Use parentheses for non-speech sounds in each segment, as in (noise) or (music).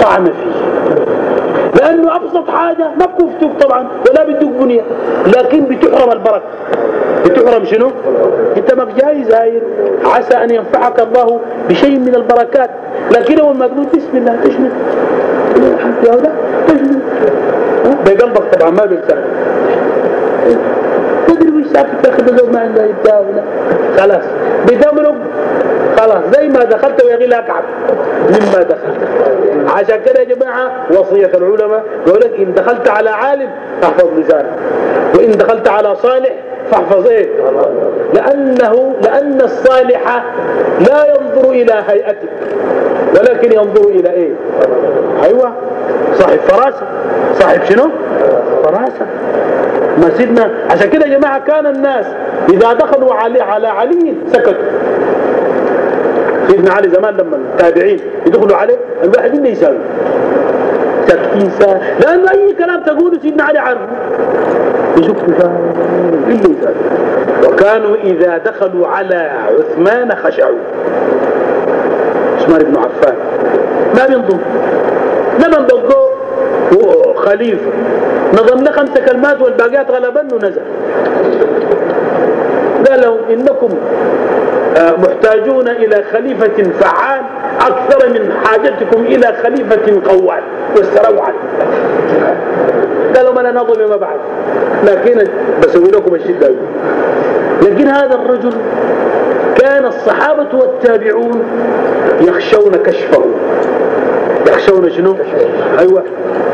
طعن فيه. لأنه أبسط حاجة ما بكفتك طبعا ولا بدك بنية. لكن بتحرم البركة. بتحرم شنو؟ أنت ما جاي زاير عسى أن ينفعك الله بشيء من البركات. لكن أول ما تقول بسم الله تشمل تشمل بقلبك طبعا ما بيلسان ساكت تاخذ ما عنده ولا. خلاص. بتمرق خلاص. زي ما دخلت ويغي لا كعب مما دخلت. عشان كده يا جماعة وصية العلماء يقول لك إن دخلت على عالم فاحفظ لسانك. وإن دخلت على صالح فاحفظ إيه؟ لأنه لأن الصالح لا ينظر إلى هيئتك ولكن ينظر إلى إيه؟ أيوة. صاحب فراسة. صاحب شنو؟ فراسة. ما سيدنا عشان كده يا جماعة كان الناس إذا دخلوا علي على علي سكتوا. سيدنا علي زمان لما التابعين يدخلوا عليه الواحد اللي يساوي. ساكتين لأنه أي كلام تقوله سيدنا علي عارفه وكانوا إذا دخلوا على عثمان خشعوا. عثمان بن عفان. ما بينظم لما بقوا خليفة. نظم له خمسة كلمات والباقيات غلبا ونزل. قالوا إنكم آه، محتاجون إلى خليفة فعال أكثر من حاجتكم إلى خليفة قوال. واستروا عنه قالوا أنا نظم ما بعد. لكن بسوي لكم الشدة. لكن هذا الرجل كان الصحابة والتابعون يخشون كشفه. يخشون شنو؟ أيوة.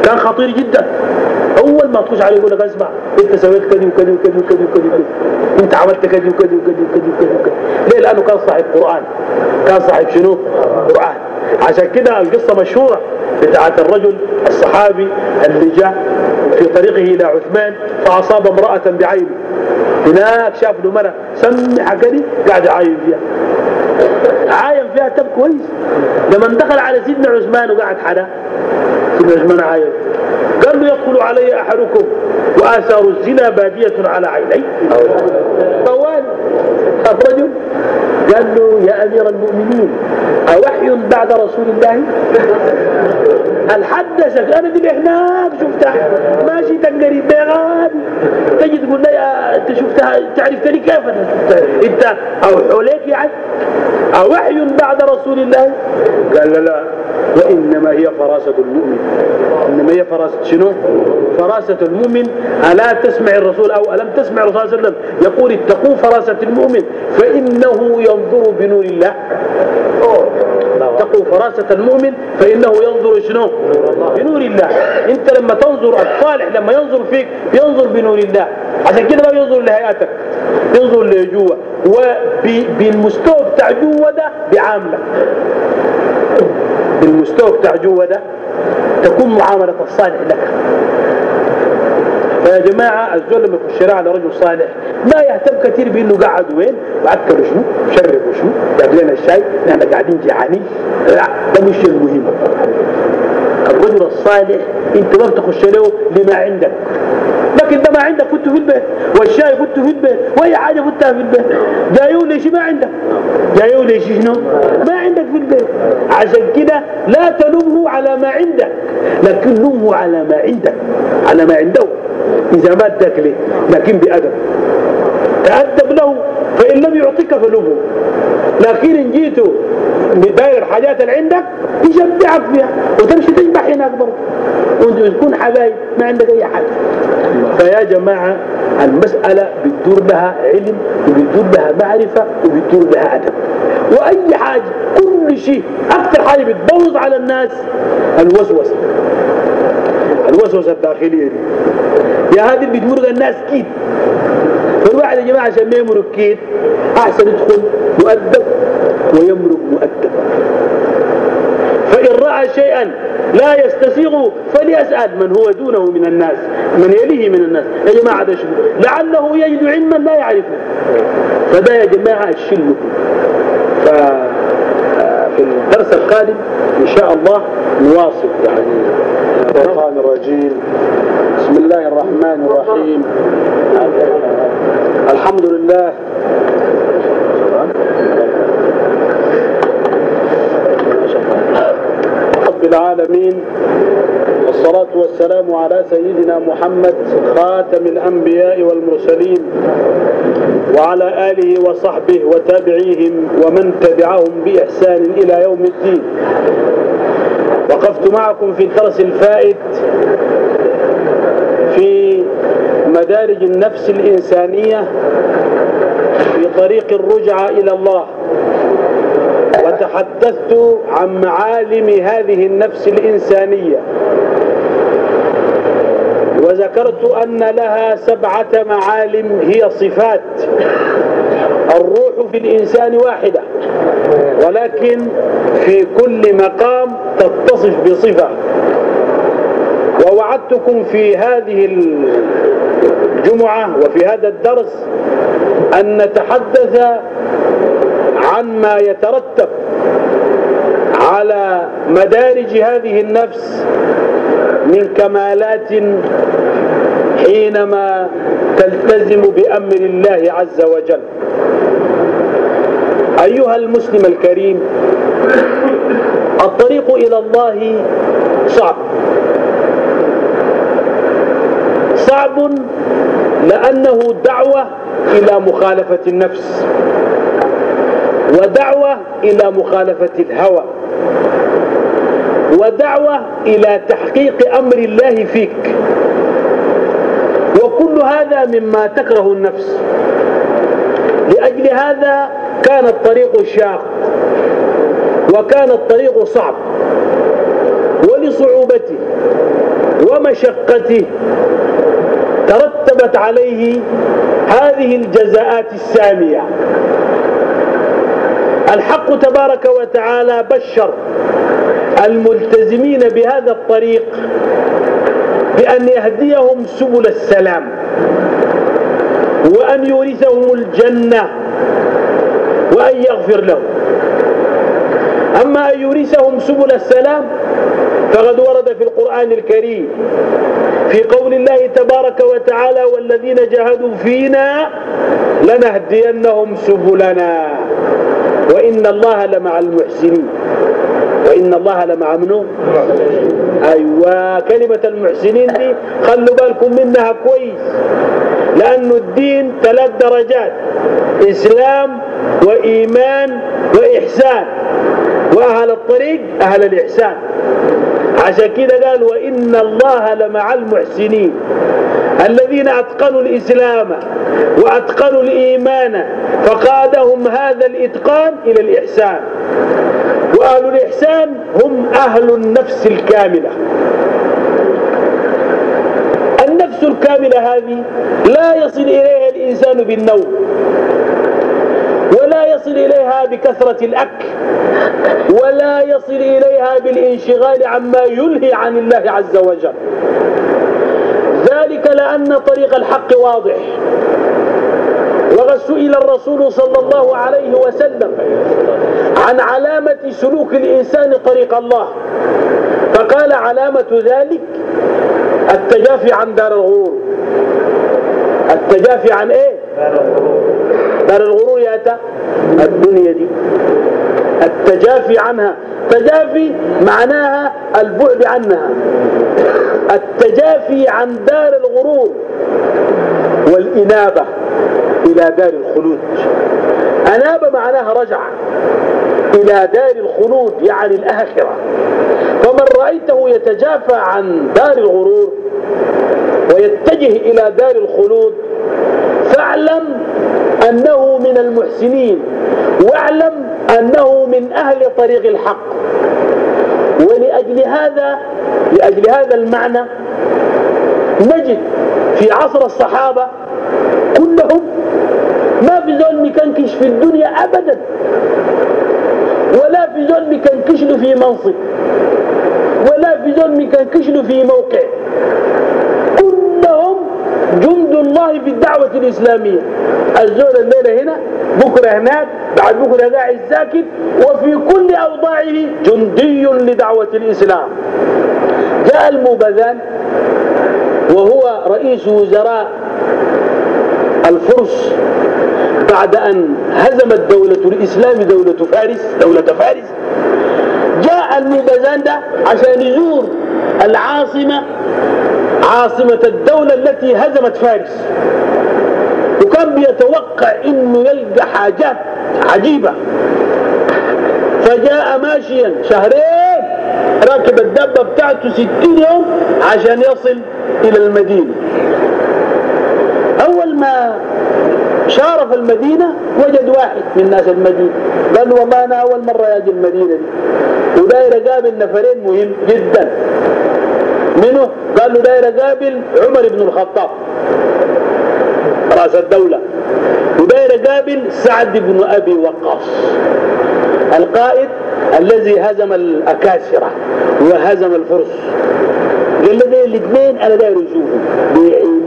كان خطير جدا. أول ما تخش عليه يقول لك اسمع أنت سويت كذي وكذي وكذي وكذي وكذي أنت عملت كذي وكذي وكذي وكذي وكذي. ليه؟ لأنه كان صاحب قرآن. كان صاحب شنو؟ قرآن. عشان كده القصة مشهورة بتاعت الرجل الصحابي اللي جاء في طريقه إلى عثمان فأصاب امرأة بعينه. هناك شاف له مرة سمحة كده قاعد يعاين فيها. عاين فيها تب كويس. لما دخل على سيدنا عثمان وقعد حدا سيدنا عثمان عاين قال له يدخل علي أحدكم وآثار الزنا بادية على عيني. طوال الرجل قال له يا أمير المؤمنين أوحي بعد رسول الله؟ هل حدثك؟ أنا دي هناك شفتها. ماشي تنقريب غادي تجي تقول لي أنت شفتها تعرفتني كيف أنا أنت أو حوليك يعني؟ أوحي بعد رسول الله؟ قال لا لا. وإنما هي فراسة المؤمن. إنما هي فراسة شنو؟ فراسة المؤمن. ألا تسمع الرسول أو ألم تسمع الرسول صلى الله عليه وسلم يقول اتقوا فراسة المؤمن فإنه ينظر بنور الله. اتقوا فراسة المؤمن فإنه ينظر شنو؟ بنور الله. أنت لما تنظر الصالح لما ينظر فيك ينظر بنور الله. عشان كده ما بينظر لهيئتك ينظر لجوة. وبالمستوى بتاع جوة ده بعاملك بالمستوى بتاع جوة ده تكون معاملة الصالح لك. فيا جماعة الزول لما يخش على رجل صالح ما يهتم كثير بإنه قعد وين؟ واكل شنو؟ شرب وشنو جاب لنا الشاي نحن قاعدين جيعانين. لا ده مش المهم. الرجل الصالح أنت ما بتخش له لما عندك. لكن ده ما عندك فته في البيت. والشاي فته في البيت. وأي حاجة فتها في البيت. جايو ليش ما عندك. جايو ليش شنو؟ ما عندك في البيت. عشان كده لا تلومه على ما عندك لكن لومه على ما عندك على ما عنده. إذا ما اداك ليه لكن بأدب. تأدب له فإن لم يعطيك فلومه لكن إن جيتوا داير الحاجات اللي عندك يشبعك فيها وتمشي تشبع هناك برضه. وانتوا تكون حبايب ما عندك أي حاجة. فيا جماعة المسألة بتدور لها علم وبتدور لها معرفة وبتدور لها أدب. وأي حاجة كل شيء أكثر حاجة بتبوظ على الناس الوسوسة. الوسوسة الداخلية دي. يا هذه بتمرق الناس كيد فالواحد يا جماعة عشان ما يمرق كيد أحسن يدخل مؤدب ويمرق مؤدب. فإن رأى شيئا لا يستسيغه فليسأل من هو دونه من الناس من يليه من الناس. يا جماعة ده شنو؟ لعله يجد علما لا يعرفه. فده يا جماعة الشل ففي الدرس القادم إن شاء الله نواصل يعني. الشيطان الرجيم. بسم الله الرحمن الرحيم. الحمد لله. رب العالمين. والصلاة والسلام على سيدنا محمد خاتم الأنبياء والمرسلين وعلى آله وصحبه وتابعيهم ومن تبعهم بإحسان إلى يوم الدين. وقفت معكم في الدرس الفائت في مدارج النفس الإنسانية في طريق الرجعة إلى الله. وتحدثت عن معالم هذه النفس الإنسانية. وذكرت أن لها سبعة معالم هي صفات. الروح في الإنسان واحدة. ولكن في كل مقام تتصف بصفة. ووعدتكم في هذه الجمعة وفي هذا الدرس أن نتحدث عن ما يترتب على مدارج هذه النفس من كمالات حينما تلتزم بأمر الله عز وجل. أيها المسلم الكريم الطريق إلى الله صعب. صعب لأنه دعوة إلى مخالفة النفس ودعوة إلى مخالفة الهوى ودعوة إلى تحقيق أمر الله فيك. وكل هذا مما تكره النفس. لأجل هذا كان الطريق شاق وكان الطريق صعب. ولصعوبته ومشقته ترتبت عليه هذه الجزاءات السامية. الحق تبارك وتعالى بشر الملتزمين بهذا الطريق بأن يهديهم سبل السلام وأن يورثهم الجنة. وأن يغفر لهم. أما أن يورثهم سبل السلام فقد ورد في القرآن الكريم في قول الله تبارك وتعالى والذين جاهدوا فينا لنهدينهم سبلنا وإن الله لمع المحسنين. وإن الله لمع منه أيوة كلمة المحسنين دي خلوا بالكم منها كويس. لأنه الدين ثلاث درجات إسلام وإيمان وإحسان. وأهل الطريق أهل الإحسان. عشان كده قال وإن الله لمع المحسنين. الذين أتقنوا الإسلام وأتقنوا الإيمان فقادهم هذا الإتقان إلى الإحسان. وأهل الإحسان هم أهل النفس الكاملة. النفس الكاملة هذه لا يصل إليها الإنسان بالنوم. ولا يصل إليها بكثرة الأكل ولا يصل إليها بالانشغال عما يلهي عن الله عز وجل. ذلك لأن طريق الحق واضح. وقد سئل الرسول صلى الله عليه وسلم عن علامة سلوك الإنسان طريق الله. فقال علامة ذلك التجافي عن دار الغرور. التجافي عن إيه؟ دار الغرور. الدنيا دي التجافي عنها. تجافي معناها البعد عنها. التجافي عن دار الغرور والإنابة إلى دار الخلود. أناب معناها رجع إلى دار الخلود يعني الآخرة. فمن رأيته يتجافى عن دار الغرور ويتجه إلى دار الخلود فاعلم أنه من المحسنين واعلم أنه من أهل طريق الحق. ولأجل هذا لأجل هذا المعنى نجد في عصر الصحابة كلهم ما في زول مكنكش في الدنيا أبدا ولا في زول مكنكش له في منصب ولا في زول مكنكش له في موقع. كلهم جند الله في الدعوة الإسلامية. الزول الليلة هنا بكرة هناك بعد بكرة قاعد ساكت وفي كل أوضاعه جندي لدعوة الإسلام. جاء المبذان وهو رئيس وزراء الفرس بعد أن هزمت دولة الإسلام دولة فارس دولة فارس. جاء المبذان ده عشان يزور العاصمة عاصمة الدولة التي هزمت فارس. وكان بيتوقع إنه يلقى حاجات عجيبة. فجاء ماشيا شهرين راكب الدبة بتاعته ستين يوم عشان يصل إلى المدينة. أول ما شارف المدينة وجد واحد من ناس المدينة. قال له والله أنا أول مرة يجي المدينة دي. وداير قابل نفرين مهم جدا. منه قال له داير قابل عمر بن الخطاب. رأس الدولة. وداير قابل سعد بن أبي وقاص القائد الذي هزم الأكاسرة وهزم الفرس. قال له الاثنين أنا داير أشوفهم بعيني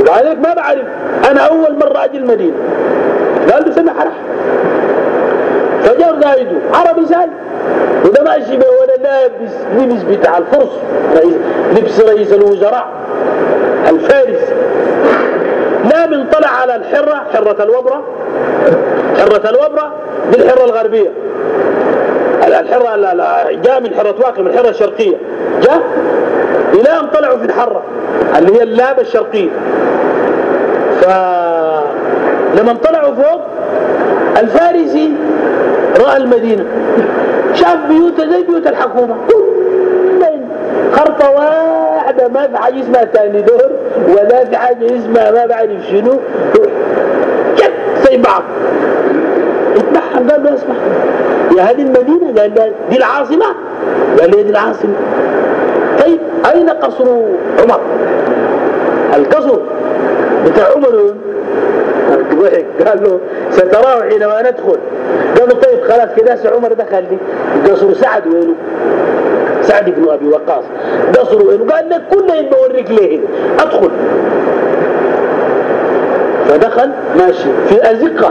وبعدين ما بعرف أنا أول مرة أجي المدينة. قال له سمح راح. فجاء قايده عربي سال وده ماشي ولا لابس لبس بتاع الفرس لبس رئيس الوزراء الفارس. لا من طلع على الحرة حرة الوبرة حرة الوبرة دي الحرة الغربية الحرة جاء من حرة واقع من الحرة الشرقية جاء إلى أن طلعوا في الحرة اللي هي اللابة الشرقية. فلما طلعوا فوق الفارسي رأى المدينة. شاف بيوت زي بيوت الحكومة. خرطة واحدة ما في حاجة اسمها تاني. دور ولا في حاجة اسمها ما بعرف شنو. جد زي بعض. اتبعهم قال له اسمع. يا هذه المدينة؟ قال له دي العاصمة؟ قال له دي العاصمة. طيب أين قصر عمر؟ القصر بتاع عمر. قال له ستراه حينما ندخل. قال له طيب خلاص كده عمر دخل لي. قصر سعد وينه؟ سعد بن أبي وقاص. قصر وينه؟ قال لك كل بوريك ليه أدخل. فدخل ماشي. في ازقه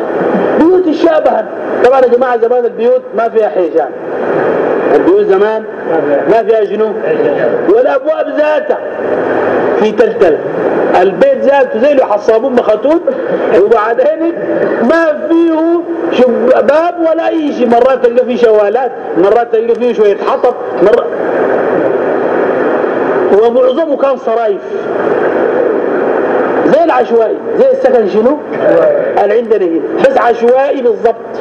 بيوت شابها طبعا يا جماعة زمان البيوت ما فيها حيجان البيوت زمان ما فيها جنوب والأبواب ذاتها. في تلتله البيت ذاته زي اللي حصابون مخطوط. وبعدين ما فيه باب ولا أي شيء. مرات تلقى فيه شوالات مرات تلقى فيه شوية حطب مرات ومعظمه كان صرايف. زي العشوائي. زي السكن شنو؟ اللي عندنا هنا. بس عشوائي بالضبط.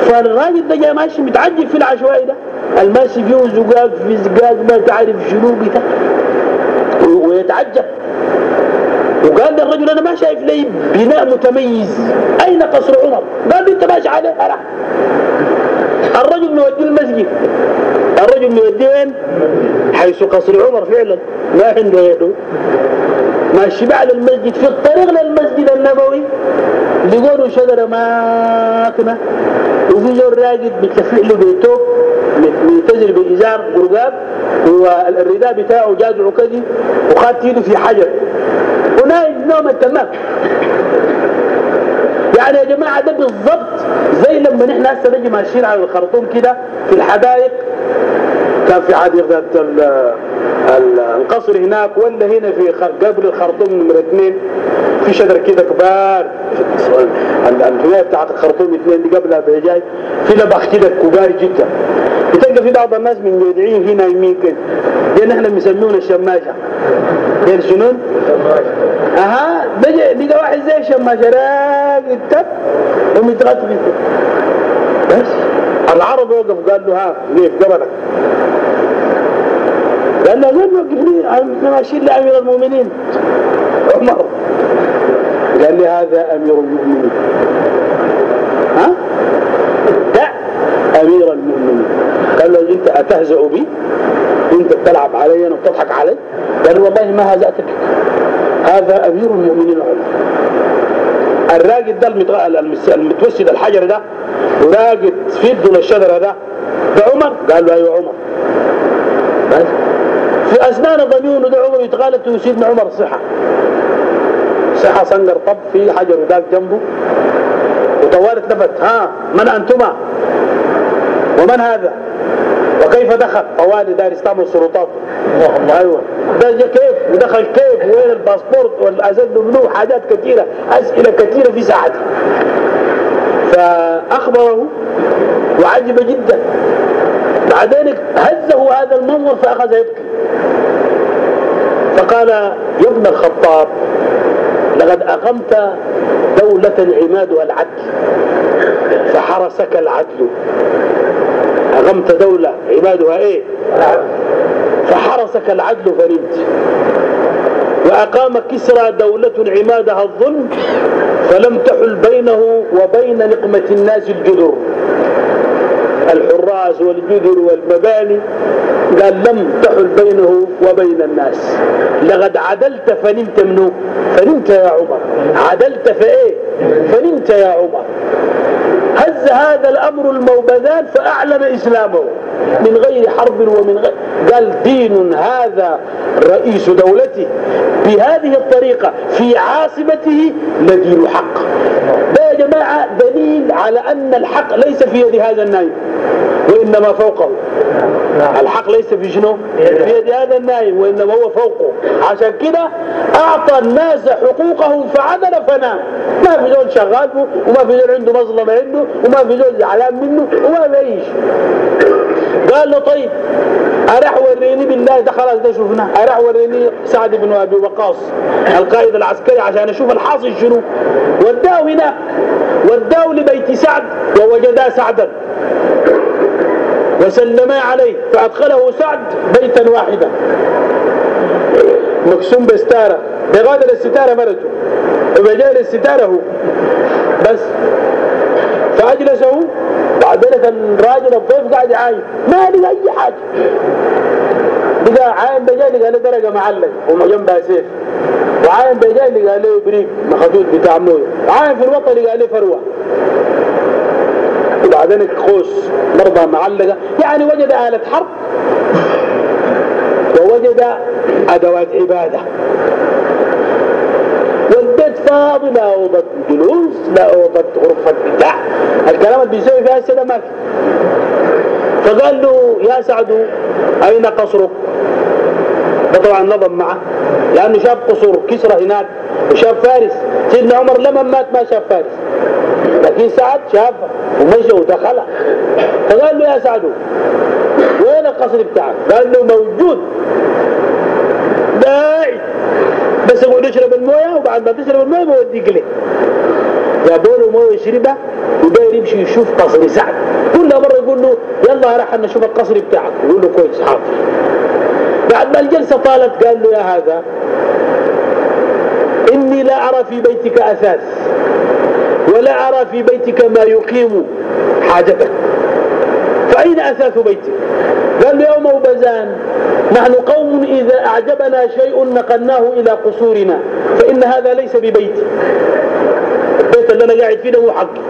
فالراجل ده جاي ماشي متعجب في العشوائي ده. الماشي فيه زقاق في زقاق ما تعرف شنو بتاع ويتعجب. وقال للرجل أنا ما شايف لي بناء متميز. أين قصر عمر؟ قال أنت ماشي عليه راح الرجل مودي المسجد. الرجل مودي وين؟ حيث قصر عمر فعلا. ما عنده يده. ماشي بعد المسجد. في الطريق للمسجد النبوي. لقوا شجرة ماكنة. وفي زول راقد متلفق له بيتوب متزر بإزار قرقاب. والرداء بتاعه جادع كذي وخد في حجر. ونايم. نوم تمام. يعني يا جماعة ده بالضبط زي لما نحن هسه نجي ماشيين على الخرطوم كده في الحدائق. كان في حديقة القصر هناك ولا هنا في قبل الخرطوم نمرة اثنين في شجر كده كبار. الحماية بتاعت الخرطوم اثنين دي قبلها بجاي في نبخ كده كبار جدا. بتلقى في بعض الناس من جدعين هنا يمين كده دي نحن بنسميهم الشماشة. دي الجنون أها لقى واحد زي الشماشة. راقد تب ومتغطي بس. العرب وقف قال له ها ليه قبلك. قال له زين وقف لي. إحنا ماشيين لامير المؤمنين. عمر. قال لي هذا أمير المؤمنين. ها؟ دع أمير المؤمنين. قال له انت اتهزأ بي؟ انت بتلعب علي أنا بتضحك علي؟ قال والله ما هزأتك. هذا أمير المؤمنين عمر. الراقد ده المتوسد الحجر ده وراقد في يده الشجره ده. ده عمر؟ قال له أيوه عمر. في أسنان ضميونه ده عمر يتغالط وسيدنا عمر صحة. صحة صنقر طب في حجر وذاك جنبه. وطوالت لفت. ها من أنتما؟ ومن هذا؟ وكيف دخل؟ طوالي دار يستعمل سلطاته أيوه. ده كيف؟ ودخل كيف؟ وين الباسبورت؟ والأزل منه حاجات كثيره أسئلة كثيره في ساعته فأخبره وعجب جدا. بعدين هزه هذا المنظر فأخذ يبكي. فقال يا ابن الخطاب لقد أقمت دولة عمادها العدل فحرسك العدل. أقمت دولة عمادها إيه؟ فحرسك العدل فنمت وأقام كسرى دولة عمادها الظلم فلم تحل بينه وبين نقمة الناس الجذر الحراس والجذر والمباني قال لم تحل بينه وبين الناس. لقد عدلت فنمت منه. فنمت يا عمر. عدلت فايه فنمت يا عمر. هز هذا الأمر الموبذان فأعلن إسلامه. من غير حرب ومن غير قال دين هذا رئيس دولته. بهذه الطريقة في عاصمته لدين حق. ده يا جماعة دليل على أن الحق ليس في يد هذا النايم وإنما فوقه. الحق ليس في شنو؟ في يد هذا النايم وإنما هو فوقه. عشان كده أعطى الناس حقوقهم فعدل فنام. ما في زول شغال وما في زول عنده مظلمة عنده وما في زول زعلان منه وما شيء. قال له طيب أرح وريني بالله ده خلاص ده شفناه. أرح وريني سعد بن أبي وقاص القائد العسكري عشان أشوف الحاصل شنو. وداه هناك وداه لبيت سعد ووجدا سعدا. وسلما عليه فأدخله سعد بيتا واحدا. مقسوم بستارة بغادر الستارة مرته. وبجال الستارة هو. بس. فأجلسه. بعدين الراجل الضيف قاعد يعاين. ما لقى أي حاجة. لقى عاين بجاي لقى له درجة معلق. وجنبها سيف. وعاين بجاي لقى له بريق. مخدود بتاع مويه وعاين في الوطن لقى له فروة. وبعدين خوش مرضى معلقة. يعني وجد آلة حرب ووجد أدوات عبادة. والبيت فاضي لا أوضة جلوس لا أوضة غرفة بتاع الكلام اللي بيسوي فيها السيدة ما فقال له يا سعد أين قصرك؟ ده طبعا نظم معه لأنه شاف قصور كسرى هناك وشاف فارس. سيدنا عمر لما مات ما شاف فارس. لكن سعد شافها ومشى ودخلها فقال له يا سعد وين القصر بتاعك؟ قال له موجود. داعي. بس اقعد اشرب الموية وبعد ما تشرب الموية بوديك ليه جابوا له مويه يشربها وداير يمشي يشوف قصر سعد. كل مرة يقول له يلا راح نشوف القصر بتاعك. يقول له كويس حاضر. بعد ما الجلسة طالت قال له يا هذا إني لا أرى في بيتك أثاث. ولا أرى في بيتك ما يقيم حاجتك. فأين أثاث بيتك؟ قال له يوم وبزان نحن قوم إذا أعجبنا شيء نقلناه إلى قصورنا فإن هذا ليس ببيتي البيت اللي أنا قاعد فيه هو حقي.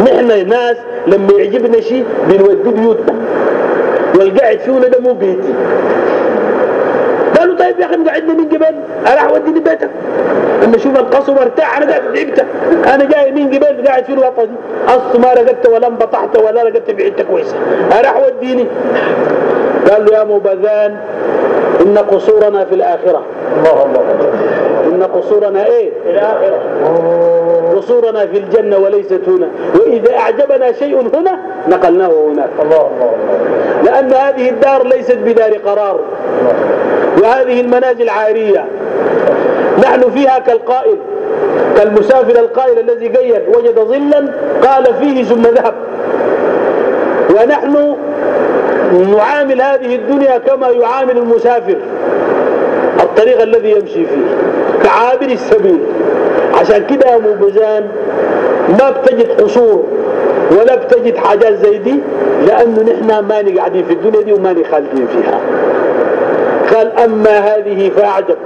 نحن ناس لما يعجبنا شيء بنوديه بيوتنا. والقاعد فيه ده مو بيتي. قالوا طيب يا أخي قعدنا من قبل أروح أوديني بيتك. أما أشوف القصر وارتاح أنا قاعد تعبت أنا جاي من قبل قاعد في الوطن أصل ما رقدت ولا انبطحت ولا رقدت بعيدة كويسة. أروح وديني قال له يا مبذان إن قصورنا في الله إن قصورنا إيه؟ في الآخرة. قصورنا في الجنة وليست هنا. وإذا أعجبنا شيء هنا نقلناه هناك. الله الله لأن هذه الدار ليست بدار قرار. وهذه المنازل عارية. نحن فيها كالقائل. كالمسافر القائل الذي قيد وجد ظلا قال فيه ثم ذهب. ونحن نعامل هذه الدنيا كما يعامل المسافر. الطريق الذي يمشي فيه. كعابر السبيل. عشان كده يا مبزان ما بتجد قصور ولا بتجد حاجات زي دي لأنه نحن ما قاعدين في الدنيا دي وما خالدين فيها. قال أما هذه فأعجب.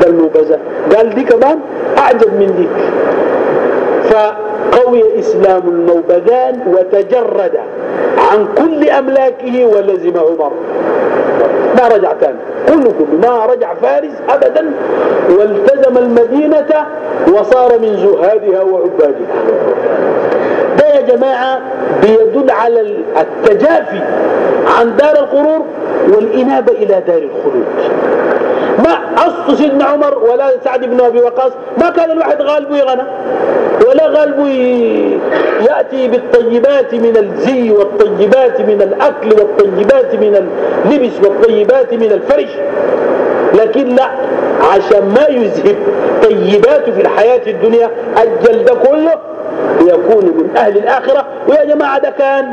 ده المبزان قال دي كمان أعجب من ديك. فقوي إسلام الموبدان وتجرد عن كل أملاكه ولزم عمر. ما رجع تاني. كله كله. ما رجع فارس أبدا والتزم المدينة وصار من زهادها وعبادها. ده يا جماعة بيدل على التجافي عن دار القرور والإنابة إلى دار الخلود. ما أصل سيدنا عمر ولا سعد بن أبي وقاص ما كان الواحد غالبه يغنى ولا غالبه يأتي بالطيبات من الزي والطيبات من الأكل والطيبات من اللبس والطيبات من الفرش. لكن لا عشان ما يذهب طيباته في الحياة الدنيا أجل ده كله ليكون من أهل الآخرة. ويا جماعة ده كان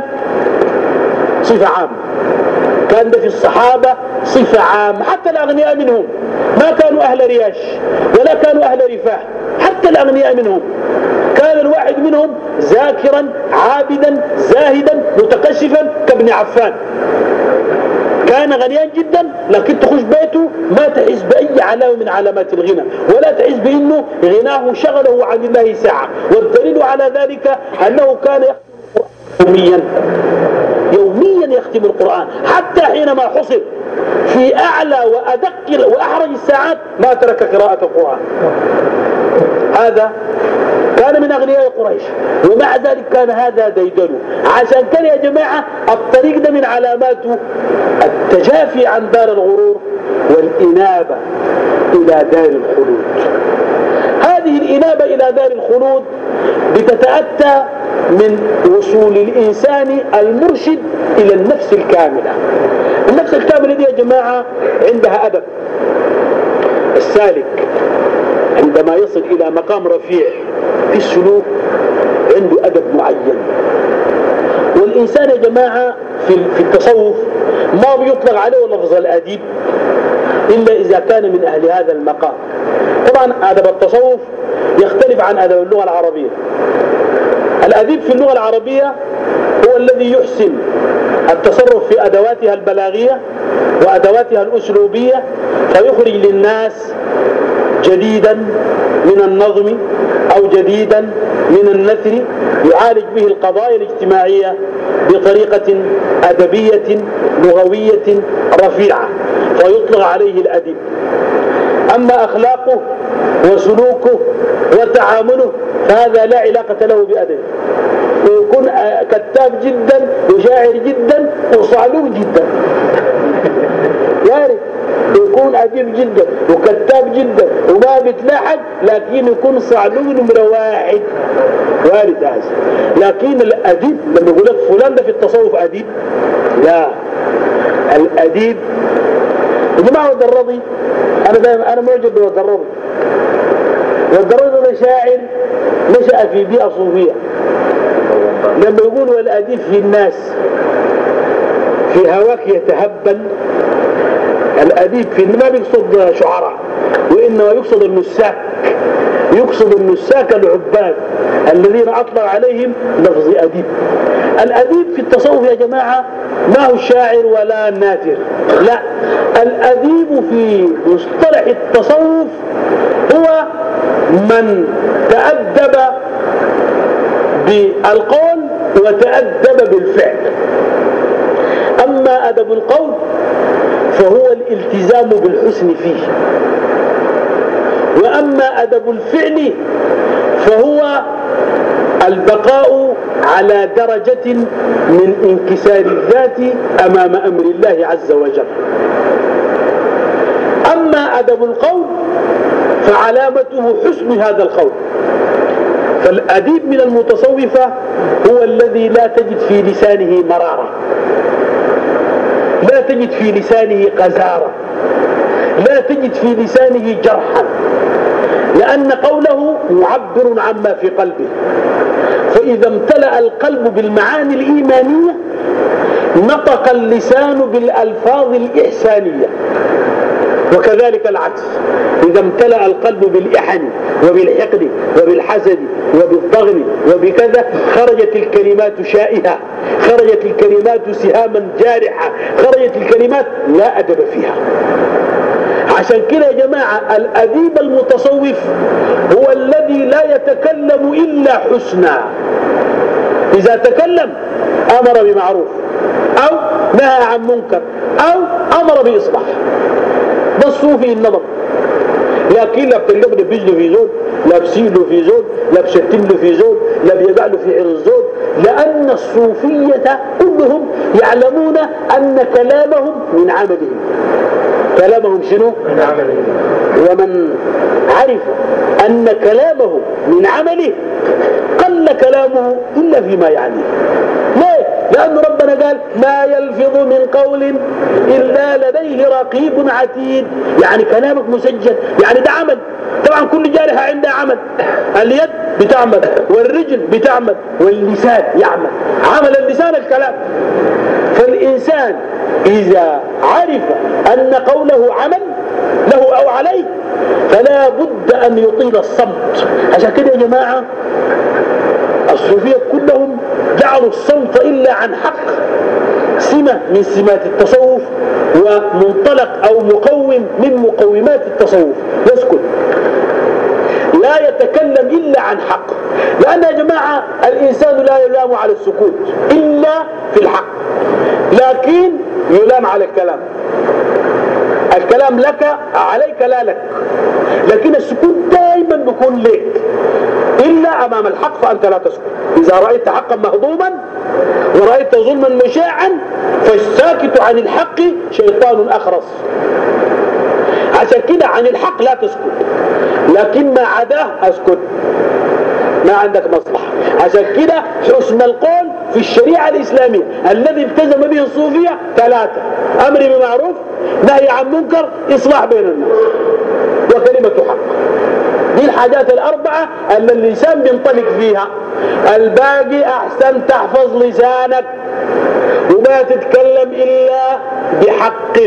صفة عامة. كان ده في الصحابة صفة عامة. حتى الأغنياء منهم ما كانوا أهل رياش ولا كانوا أهل رفاه. حتى الأغنياء منهم كان الواحد منهم ذاكرا عابدا زاهدا متقشفا كابن عفان. كان غنيا جدا لكن تخش بيته ما تحس بأي علامة من علامات الغنى. ولا تحس بأنه غناه شغله عن الله ساعة. والدليل على ذلك أنه كان يوميا يوميا يختم القرآن. حتى حينما حصل في أعلى وأدق وأحرج الساعات ما ترك قراءة القرآن. هذا كان من أغنياء قريش. ومع ذلك كان هذا ديدنه عشان كان يا جماعة الطريق ده من علاماته التجافي عن دار الغرور والإنابة إلى دار الخلود. هذه الإنابة إلى دار الخلود بتتأتى من وصول الإنسان المرشد إلى النفس الكاملة. النفس الكاملة دي يا جماعة عندها أدب. السالك عندما يصل إلى مقام رفيع في السلوك عنده أدب معين. والإنسان يا جماعة في التصوف ما بيطلق عليه لفظ الأديب إلا إذا كان من أهل هذا المقام. طبعا أدب التصوف يختلف عن أدب اللغة العربية. الأديب في اللغة العربية هو الذي يحسن التصرف في أدواتها البلاغية وأدواتها الأسلوبية فيخرج للناس جديدا من النظم أو جديدا من النثر يعالج به القضايا الاجتماعية بطريقة أدبية لغوية رفيعة فيطلق عليه الأديب أما أخلاقه وسلوكه وتعامله فهذا لا علاقة له بأدب. ويكون كتاب جدا وشاعر جدا وصعلوك جدا. (laughs) يعرف أديب جدا وكتاب جدا وما بيتلاحق لكن يكون صعلوك نمرة واحد وارد هذا. لكن الأديب لما يقول لك فلان ده في التصوف أديب؟ لا. الأديب يا ود الرضي أنا دائما أنا معجب ود الرضي ده شاعر نشأ في بيئة صوفية. لما يقول والأديب في الناس في هواك يتهبل الأديب في ما بيقصد شعراء وإنما يقصد النساك يقصد النساك العباد الذين أطلق عليهم لفظ أديب. الأديب في التصوف يا جماعة ما هو الشاعر ولا الناثر لا. الأديب في مصطلح التصوف هو من تأدب بالقول وتأدب بالفعل. أما أدب القول فهو الالتزام بالحسن فيه. وأما أدب الفعل فهو البقاء على درجة من انكسار الذات أمام أمر الله عز وجل. أما أدب القول فعلامته حسن هذا القول. فالأديب من المتصوفة هو الذي لا تجد في لسانه مرارة. لا تجد في لسانه قذارة لا تجد في لسانه جرحا لأن قوله معبر عما في قلبه. فإذا امتلأ القلب بالمعاني الإيمانية نطق اللسان بالألفاظ الإحسانية. وكذلك العكس. إذا امتلأ القلب بالإحن وبالحقد وبالحسد وبالضغن وبكذا خرجت الكلمات شائهة خرجت الكلمات سهاما جارحة خرجت الكلمات لا أدب فيها. عشان كده يا جماعة الأديب المتصوف هو الذي لا يتكلم إلا حسنا. إذا تكلم أمر بمعروف أو نهى عن منكر أو أمر بإصلاح. ده الصوفي النظر. لكن لا بتلقى له بيجله في زول لا بسيله في زول لا بشتم له في زول لا بيقع له في عرض زول. لأن الصوفية كلهم يعلمون أن كلامهم من عملهم كلامهم شنو؟ ومن عرف أن كلامه من عمله قل كلامه إلا فيما يعنيه. ليه؟ لأن ربنا قال ما يلفظ من قول إلا لديه رقيب عتيد. يعني كلامك مسجل يعني ده عمل. طبعا كل جارحة عندها عمل. اليد بتعمل والرجل بتعمل واللسان يعمل. عمل اللسان الكلام. فالإنسان إذا عرف أن قوله عمل له أو عليه فلا بد أن يطيل الصمت. عشان كده يا جماعة الصوفية كلهم جعلوا الصمت إلا عن حق. سمة من سمات التصوف ومنطلق أو مقوم من مقومات التصوف. يسكت لا يتكلم إلا عن حق. لأن يا جماعة الإنسان لا يلام على السكوت إلا في الحق. لكن يلام على الكلام. الكلام لك عليك لا لك. لكن السكوت بيكون لك إلا أمام الحق فأنت لا تسكت. إذا رأيت حقا مهضوما ورأيت ظلما مشاعا فالساكت عن الحق شيطان أخرس. عشان كده عن الحق لا تسكت. لكن ما عداه أسكت. ما عندك مصلحة. عشان كده حسن القول في الشريعة الإسلامية الذي التزم به الصوفية ثلاثة. أمر بمعروف نهي عن منكر إصلاح بين الناس. وكلمة حق. دي الحاجات الأربعة اللي اللسان بينطلق فيها. الباقي أحسن تحفظ لسانك وما تتكلم إلا بحق.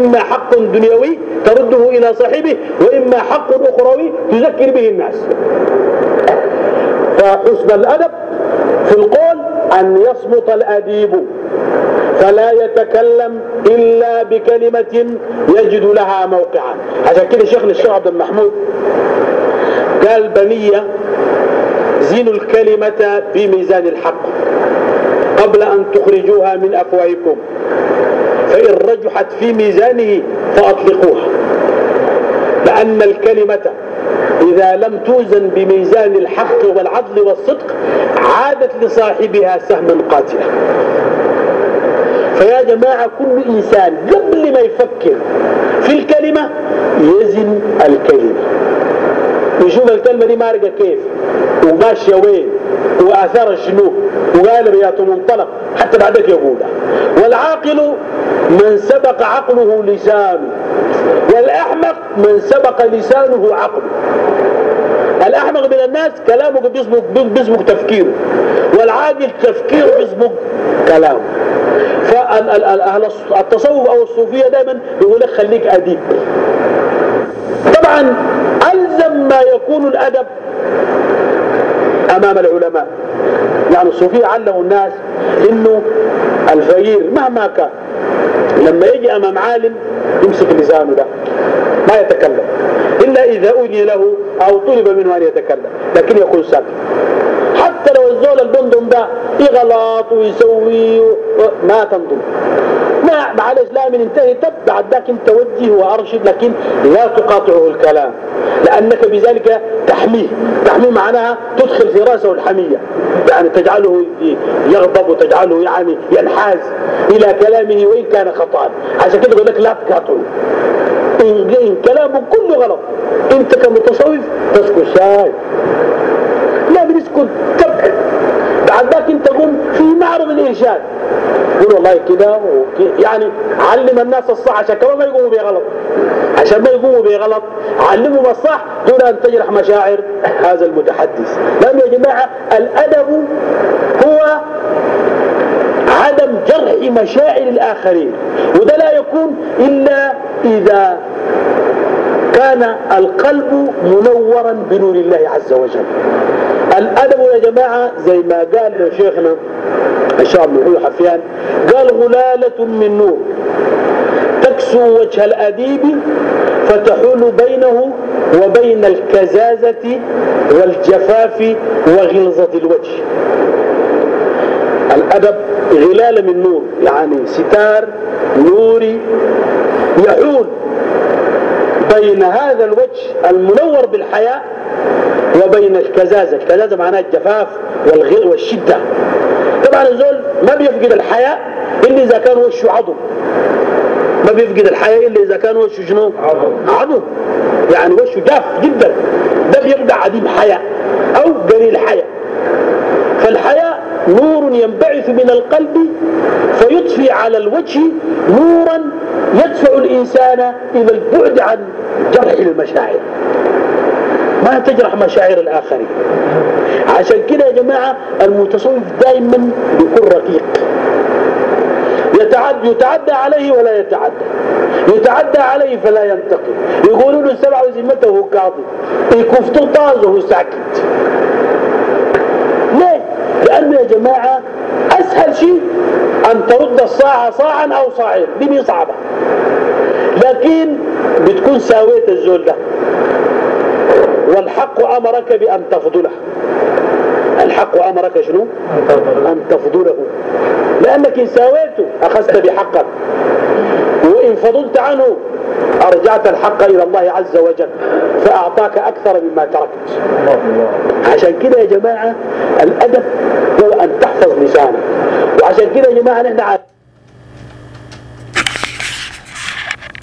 إما حق دنيوي ترده إلى صاحبه وإما حق أخروي تذكر به الناس. فحسن الأدب في القول أن يصمت الأديب. فلا يتكلم إلا بكلمة يجد لها موقعا. عشان كده شيخنا الشيخ عبد المحمود قال بنية زينوا الكلمة بميزان الحق قبل أن تخرجوها من أفواهكم. فإن رجحت في ميزانه فأطلقوها. لأن الكلمة إذا لم توزن بميزان الحق والعدل والصدق عادت لصاحبها سهما قاتلا. فيا جماعة كل إنسان قبل ما يفكر في الكلمة يزن الكلمة. يشوف الكلمة دي مارقة كيف؟ وماشية وين؟ وآثار شنو؟ وغالبيات منطلق حتى بعدك يقولها والعاقل من سبق عقله لسانه والأحمق من سبق لسانه عقله. الأحمق من الناس كلامه بيسبق, تفكيره والعاقل تفكيره بيسبق كلامه. التصوف أو الصوفية دائما يقول لك خليك أديب. طبعا ألزم ما يكون الأدب أمام العلماء. يعني الصوفية علموا الناس إنه الفقير مهما كان لما يجي أمام عالم يمسك لسانه ده ما يتكلم. إلا إذا أذن له أو طلب منه أن يتكلم لكن يكون ساكت. حتى لو الزول البندم ده يغلط ويسوي ما تنظم ما لا من انتهي تب بعد ذاك انت وجه وارشد لكن لا تقاطعه الكلام لأنك بذلك تحميه. تحميه معناها تدخل في رأسه الحمية. يعني تجعله يغضب وتجعله يعني ينحاز إلى كلامه وإن كان خطأ. عشان كده يقول لك لا تقاطعه. إن كلامه كله غلط. أنت كمتصوف تسكت شاي بنسكت تبعد بعد ذاك انت قم في معرض الإرشاد. قول والله كده يعني علم الناس الصح عشان كمان ما يقوموا بغلط. عشان ما يقوموا بغلط علمهم الصح دون أن تجرح مشاعر هذا المتحدث. لأن يا جماعة الأدب هو عدم جرح مشاعر الآخرين وده لا يكون إلا إذا كان القلب منورا بنور الله عز وجل. الأدب يا جماعة زي ما قال شيخنا الشيخ عبد حفيان قال غلالة من نور. تكسو وجه الأديب فتحول بينه وبين الكزازة والجفاف وغلظة الوجه. الأدب غلال من نور يعني ستار نوري يحول بين هذا الوجه المنور بالحياة وبين الكزازة. الكزازة معناها الجفاف والغل والشدة. طبعا الزول ما بيفقد الحياة إلا إذا كان وشه عضو. ما بيفقد الحياة إلا إذا كان وشه شنو؟ عضو. يعني وشه جاف جدا. ده بيبقى عديم حياة أو قليل حياة. فالحياة نور ينبعث من القلب فيطفي على الوجه نورا يدفع الإنسان إلى البعد عن جرح المشاعر. ما تجرح مشاعر الآخرين. عشان كده يا جماعة المتصوف دائما بيكون رقيق. يتعدى, يتعدى عليه ولا يتعدى. يتعدى عليه فلا ينتقم. يقولون له سبع ذمته قاضي يكفتوا طازه ساكت جماعة أسهل شيء أن ترد الصاع صاعا أو صاعين دي صعبة. لكن بتكون ساويت الزول ده. والحق أمرك بأن تفضله. الحق أمرك شنو؟ أن تفضله. لأنك إن ساويته أخذت بحقك. وإن فضلت عنه أرجعت الحق إلى الله عز وجل. فأعطاك أكثر مما تركت. عشان كده يا جماعة الأدب هو أن تحفظ لسانك وعشان كده يا جماعة نحن